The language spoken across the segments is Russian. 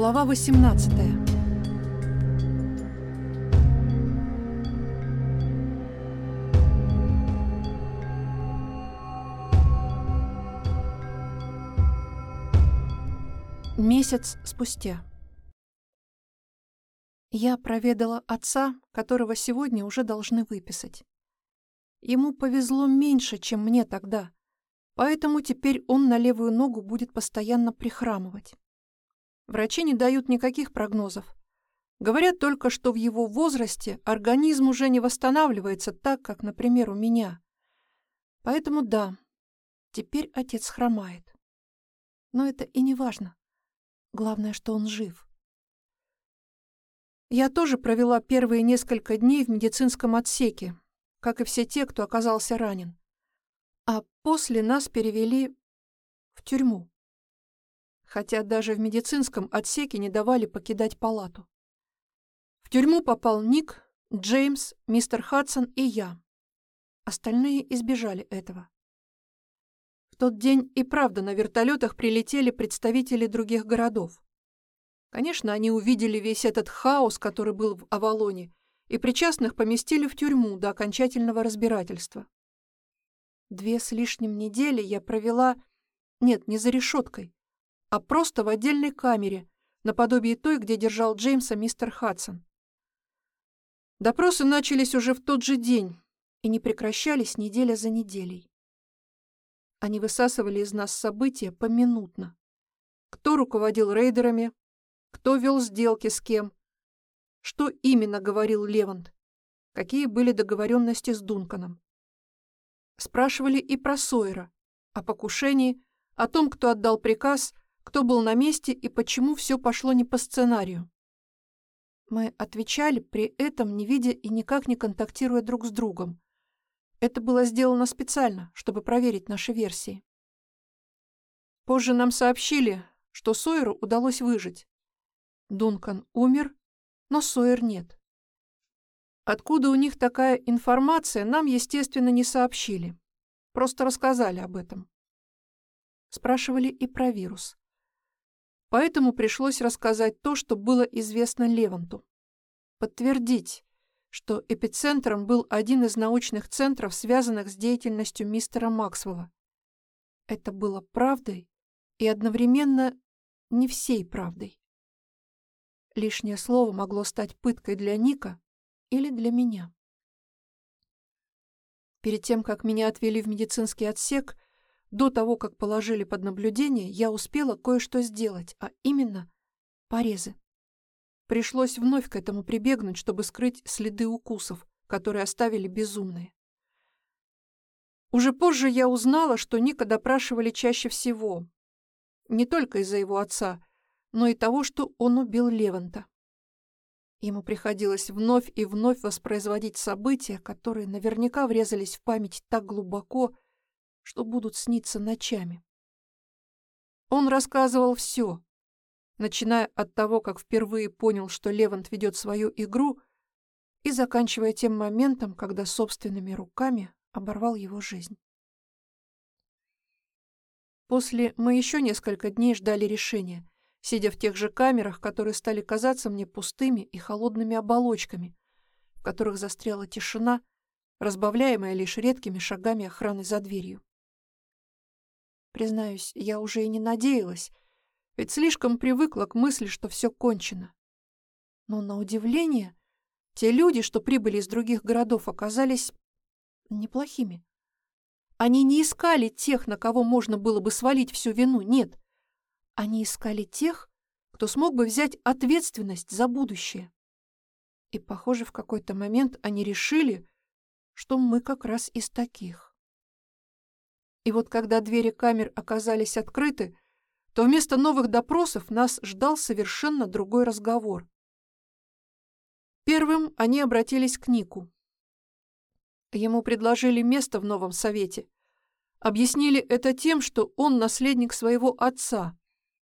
Глава 18 Месяц спустя. Я проведала отца, которого сегодня уже должны выписать. Ему повезло меньше, чем мне тогда, поэтому теперь он на левую ногу будет постоянно прихрамывать. Врачи не дают никаких прогнозов. Говорят только, что в его возрасте организм уже не восстанавливается так, как, например, у меня. Поэтому да, теперь отец хромает. Но это и не важно. Главное, что он жив. Я тоже провела первые несколько дней в медицинском отсеке, как и все те, кто оказался ранен. А после нас перевели в тюрьму хотя даже в медицинском отсеке не давали покидать палату. В тюрьму попал Ник, Джеймс, мистер Хадсон и я. Остальные избежали этого. В тот день и правда на вертолетах прилетели представители других городов. Конечно, они увидели весь этот хаос, который был в Авалоне, и причастных поместили в тюрьму до окончательного разбирательства. Две с лишним недели я провела... Нет, не за решеткой, а просто в отдельной камере, наподобие той, где держал Джеймса мистер Хадсон. Допросы начались уже в тот же день и не прекращались неделя за неделей. Они высасывали из нас события поминутно. Кто руководил рейдерами, кто вел сделки с кем, что именно говорил Левант, какие были договоренности с Дунканом. Спрашивали и про Сойера, о покушении, о том, кто отдал приказ кто был на месте и почему все пошло не по сценарию. Мы отвечали, при этом не видя и никак не контактируя друг с другом. Это было сделано специально, чтобы проверить наши версии. Позже нам сообщили, что Сойеру удалось выжить. Дункан умер, но Сойер нет. Откуда у них такая информация, нам, естественно, не сообщили. Просто рассказали об этом. Спрашивали и про вирус. Поэтому пришлось рассказать то, что было известно Леванту. Подтвердить, что эпицентром был один из научных центров, связанных с деятельностью мистера Максвелла. Это было правдой и одновременно не всей правдой. Лишнее слово могло стать пыткой для Ника или для меня. Перед тем, как меня отвели в медицинский отсек, до того, как положили под наблюдение, я успела кое-что сделать, а именно порезы. Пришлось вновь к этому прибегнуть, чтобы скрыть следы укусов, которые оставили безумные. Уже позже я узнала, что Ника допрашивали чаще всего. Не только из-за его отца, но и того, что он убил Леванта. Ему приходилось вновь и вновь воспроизводить события, которые наверняка врезались в память так глубоко, что будут сниться ночами. Он рассказывал все, начиная от того, как впервые понял, что Левант ведет свою игру, и заканчивая тем моментом, когда собственными руками оборвал его жизнь. После мы еще несколько дней ждали решения, сидя в тех же камерах, которые стали казаться мне пустыми и холодными оболочками, в которых застряла тишина, разбавляемая лишь редкими шагами охраны за дверью. Признаюсь, я уже и не надеялась, ведь слишком привыкла к мысли, что все кончено. Но на удивление, те люди, что прибыли из других городов, оказались неплохими. Они не искали тех, на кого можно было бы свалить всю вину, нет. Они искали тех, кто смог бы взять ответственность за будущее. И, похоже, в какой-то момент они решили, что мы как раз из таких. И вот когда двери камер оказались открыты, то вместо новых допросов нас ждал совершенно другой разговор. Первым они обратились к Нику. Ему предложили место в новом совете. Объяснили это тем, что он наследник своего отца,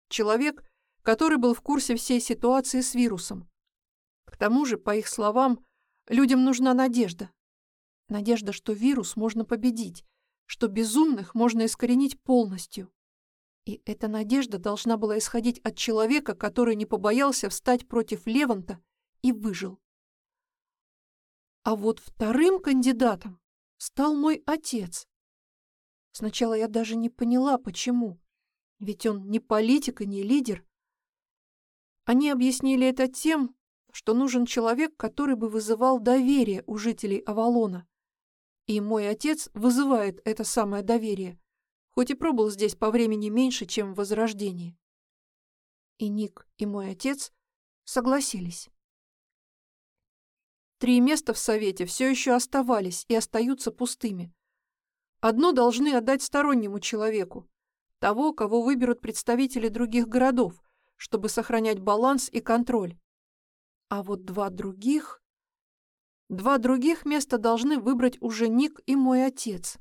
человек, который был в курсе всей ситуации с вирусом. К тому же, по их словам, людям нужна надежда. Надежда, что вирус можно победить, что безумных можно искоренить полностью. И эта надежда должна была исходить от человека, который не побоялся встать против Леванта и выжил. А вот вторым кандидатом стал мой отец. Сначала я даже не поняла, почему. Ведь он не политик и не лидер. Они объяснили это тем, что нужен человек, который бы вызывал доверие у жителей Авалона. И мой отец вызывает это самое доверие, хоть и пробыл здесь по времени меньше, чем в Возрождении. И Ник, и мой отец согласились. Три места в Совете все еще оставались и остаются пустыми. Одно должны отдать стороннему человеку, того, кого выберут представители других городов, чтобы сохранять баланс и контроль. А вот два других... Два других места должны выбрать уже Ник и мой отец.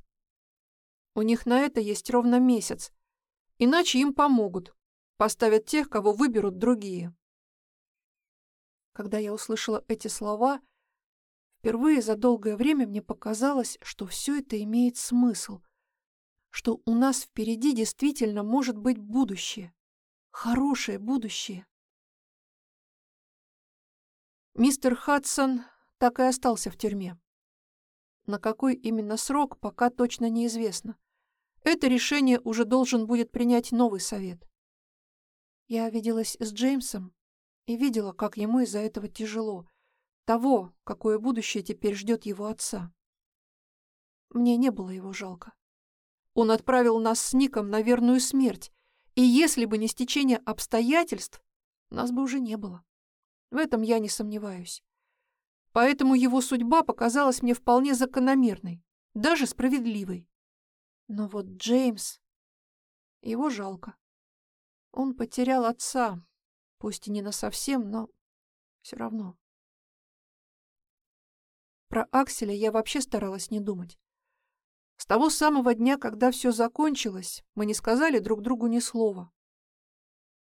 У них на это есть ровно месяц. Иначе им помогут. Поставят тех, кого выберут другие. Когда я услышала эти слова, впервые за долгое время мне показалось, что все это имеет смысл, что у нас впереди действительно может быть будущее, хорошее будущее. Мистер Хадсон так и остался в тюрьме. На какой именно срок, пока точно неизвестно. Это решение уже должен будет принять новый совет. Я виделась с Джеймсом и видела, как ему из-за этого тяжело, того, какое будущее теперь ждет его отца. Мне не было его жалко. Он отправил нас с Ником на верную смерть, и если бы не стечение обстоятельств, нас бы уже не было. В этом я не сомневаюсь. Поэтому его судьба показалась мне вполне закономерной, даже справедливой. Но вот Джеймс... Его жалко. Он потерял отца, пусть и не насовсем, но все равно. Про Акселя я вообще старалась не думать. С того самого дня, когда все закончилось, мы не сказали друг другу ни слова.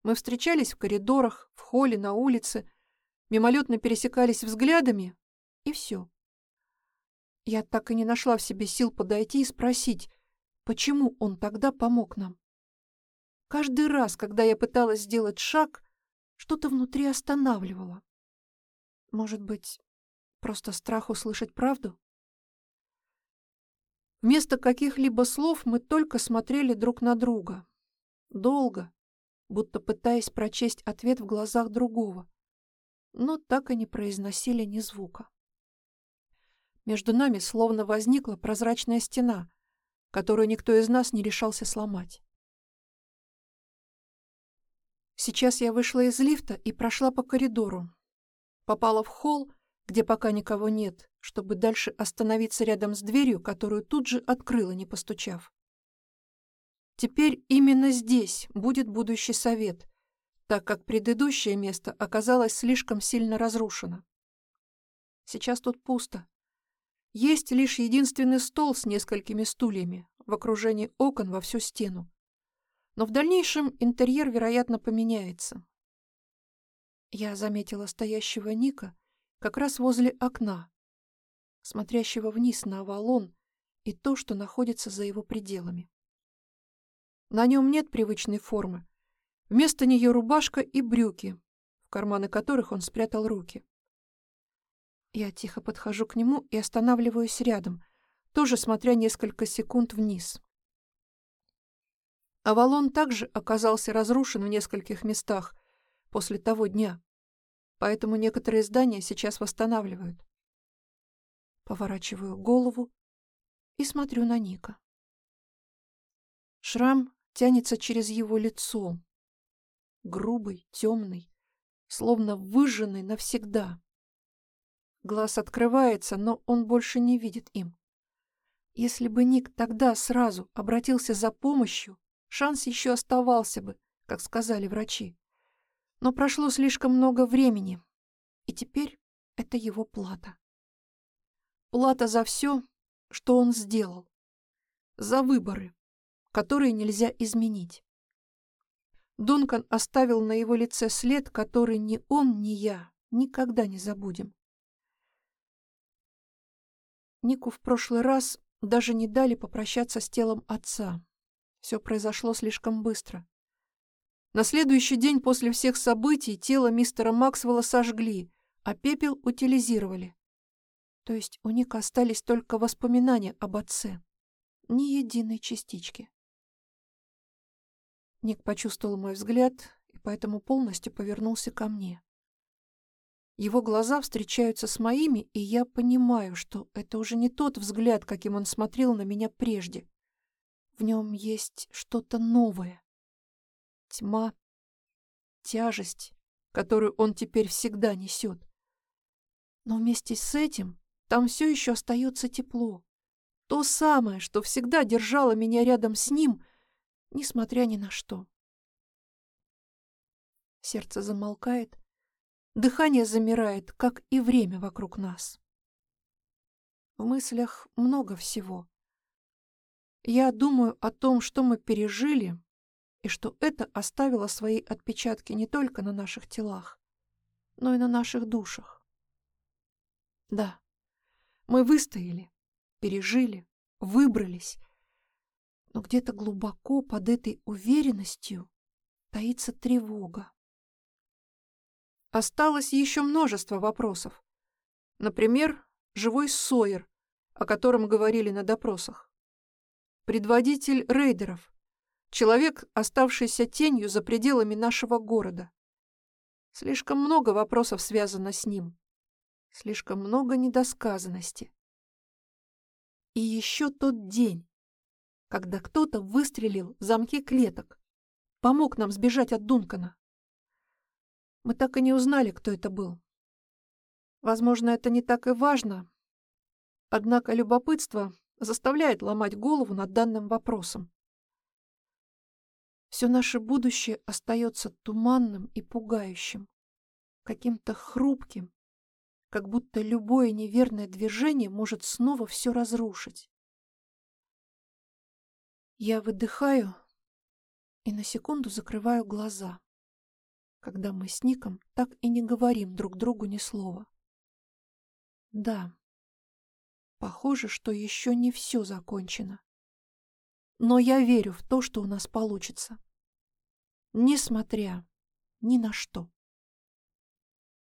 Мы встречались в коридорах, в холле, на улице, мимолетно пересекались взглядами, и все. Я так и не нашла в себе сил подойти и спросить, почему он тогда помог нам. Каждый раз, когда я пыталась сделать шаг, что-то внутри останавливало. Может быть, просто страх услышать правду? Вместо каких-либо слов мы только смотрели друг на друга. Долго, будто пытаясь прочесть ответ в глазах другого но так и не произносили ни звука. Между нами словно возникла прозрачная стена, которую никто из нас не решался сломать. Сейчас я вышла из лифта и прошла по коридору. Попала в холл, где пока никого нет, чтобы дальше остановиться рядом с дверью, которую тут же открыла, не постучав. Теперь именно здесь будет будущий совет, так как предыдущее место оказалось слишком сильно разрушено. Сейчас тут пусто. Есть лишь единственный стол с несколькими стульями в окружении окон во всю стену. Но в дальнейшем интерьер, вероятно, поменяется. Я заметила стоящего Ника как раз возле окна, смотрящего вниз на Авалон и то, что находится за его пределами. На нем нет привычной формы, Вместо нее рубашка и брюки, в карманы которых он спрятал руки. Я тихо подхожу к нему и останавливаюсь рядом, тоже смотря несколько секунд вниз. Авалон также оказался разрушен в нескольких местах после того дня, поэтому некоторые здания сейчас восстанавливают. Поворачиваю голову и смотрю на Ника. Шрам тянется через его лицо, грубый, темный, словно выжженный навсегда. Глаз открывается, но он больше не видит им. Если бы Ник тогда сразу обратился за помощью, шанс еще оставался бы, как сказали врачи. Но прошло слишком много времени, и теперь это его плата. Плата за все, что он сделал. За выборы, которые нельзя изменить. Дункан оставил на его лице след, который ни он, ни я никогда не забудем. Нику в прошлый раз даже не дали попрощаться с телом отца. Все произошло слишком быстро. На следующий день после всех событий тело мистера Максвелла сожгли, а пепел утилизировали. То есть у Ника остались только воспоминания об отце. Ни единой частички. Ник почувствовал мой взгляд и поэтому полностью повернулся ко мне. Его глаза встречаются с моими, и я понимаю, что это уже не тот взгляд, каким он смотрел на меня прежде. В нем есть что-то новое тьма, тяжесть, которую он теперь всегда несет. Но вместе с этим там все еще остается тепло. То самое, что всегда держало меня рядом с ним, несмотря ни на что. Сердце замолкает, дыхание замирает, как и время вокруг нас. В мыслях много всего. Я думаю о том, что мы пережили, и что это оставило свои отпечатки не только на наших телах, но и на наших душах. Да, мы выстояли, пережили, выбрались, но где-то глубоко под этой уверенностью таится тревога. Осталось еще множество вопросов. Например, живой Сойер, о котором говорили на допросах. Предводитель рейдеров, Человек, оставшийся тенью за пределами нашего города. Слишком много вопросов связано с ним. Слишком много недосказанности. И еще тот день, когда кто-то выстрелил в замки клеток, помог нам сбежать от Дункана. Мы так и не узнали, кто это был. Возможно, это не так и важно, однако любопытство заставляет ломать голову над данным вопросом. Все наше будущее остается туманным и пугающим, каким-то хрупким, как будто любое неверное движение может снова все разрушить. Я выдыхаю и на секунду закрываю глаза, когда мы с Ником так и не говорим друг другу ни слова. Да, похоже, что еще не все закончено. Но я верю в то, что у нас получится. Несмотря ни на что.